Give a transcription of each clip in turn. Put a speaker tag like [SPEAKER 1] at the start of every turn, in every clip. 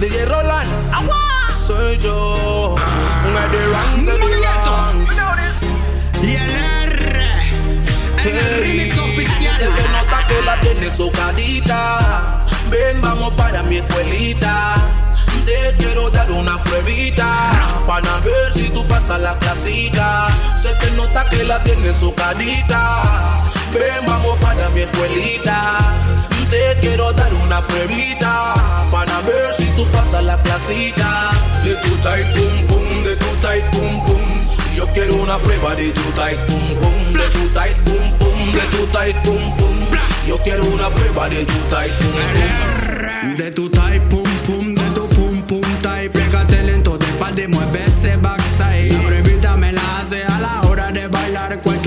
[SPEAKER 1] DJ Roland, soy yo. Una de ranks de mi ranks.
[SPEAKER 2] Y el R. El remix
[SPEAKER 1] Se te nota que la tienes socadita. Ven, vamos para mi escuelita. Te quiero dar una pruebita para ver si tú pasas la clasita. Se te nota que la tienes socadita. Ven, vamos para mi escuelita. Te quiero dar una pruebita para ver si De tu tight pum pum, de tu tight pum pum. Yo quiero una prueba de tu tight pum pum, de tu tight pum pum, de tu tight pum pum. Yo quiero una prueba de tu tight pum pum.
[SPEAKER 2] De tu type, pum pum, de tu pum pum type. Pégate lento de espalda y mueve ese backside. La brevita me la hace a la hora de bailar. Cualquiera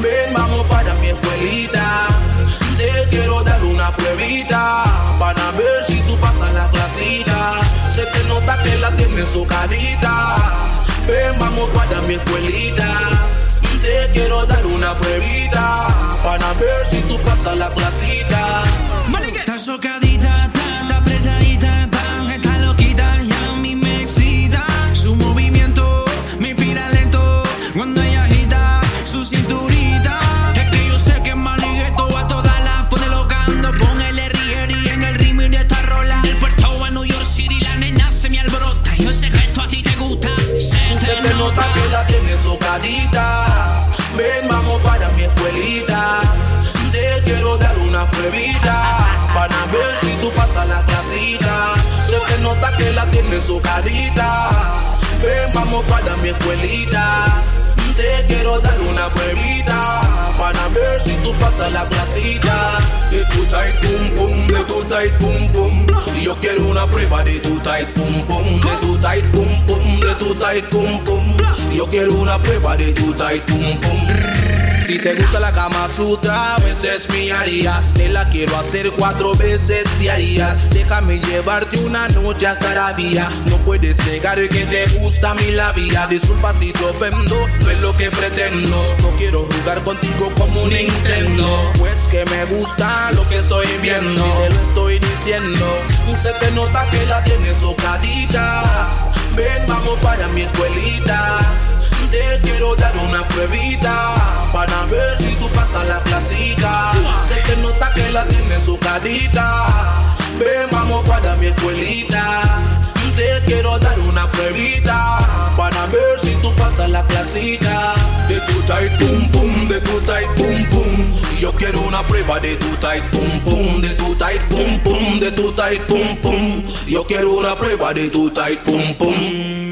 [SPEAKER 1] Ven, vamos para mi escuelita. Te quiero dar una pruebita para ver si tú pasas la clasita. Se te nota que la tienes socadita. Ven, vamos para mi escuelita. Te quiero dar una pruebita para ver si tú pasas la clasita.
[SPEAKER 2] Está socadita,
[SPEAKER 1] nota que la tienes socadita. Ven, vamos para mi escuelita. Te quiero dar una pruebita para ver si tú pasas la clasita. Se te nota que la tienes socadita. Ven, vamos para mi escuelita. Te quiero dar una pruebita tú pasas la clasita. De tu tight pum pum, de tu tight pum pum. Yo quiero una prueba de tu tight pum pum, de tu tight pum pum, de tu tight pum pum. Yo quiero una prueba de tu tight pum pum. Si te gusta la cama sutra, esa es mi área. Te la quiero hacer cuatro veces diarias. Déjame llevarte una noche hasta la vía. No puedes negar que te gusta mi la vida. Disculpa si te ofendo, no es lo que pretendo. No quiero jugar contigo como un Nintendo. Pues que me gusta lo que estoy viendo. Te lo estoy diciendo. Se te nota que la tienes socadita. Ven, vamos para mi escuelita. Te quiero dar una pruebita tienes socadita. Ven, vamos para mi escuelita. Te quiero dar una pruebita para ver si tú pasas la clasita. De tu tight pum pum, de tu tight pum pum. Yo quiero una prueba de tu tight pum pum, de tu tight pum pum, de tu tight pum pum. Yo quiero una prueba de tu tight pum pum.